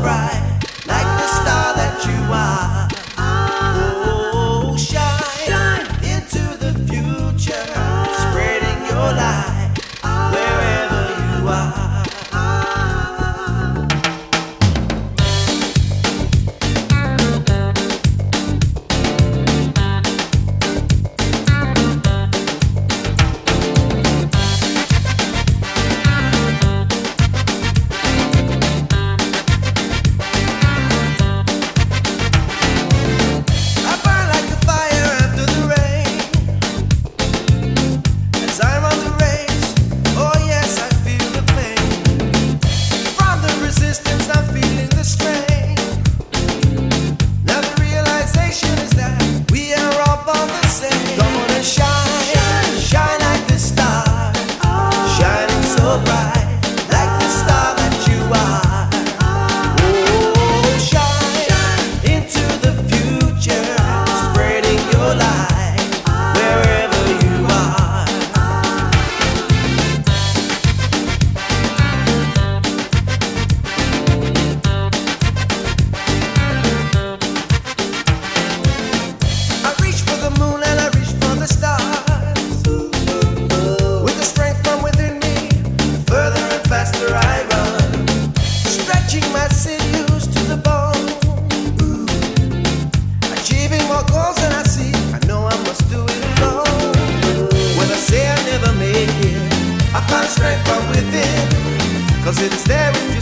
bright. Cause it is there if you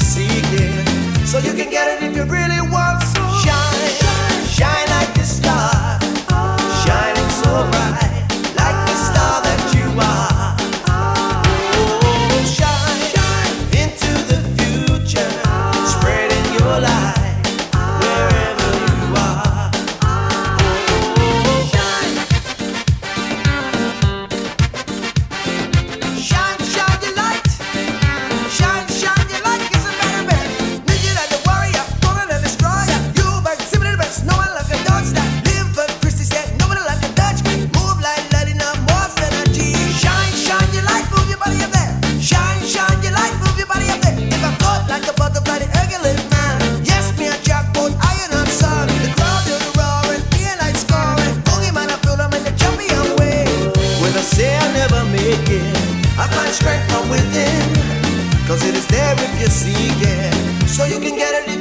if you seek it. So you can get it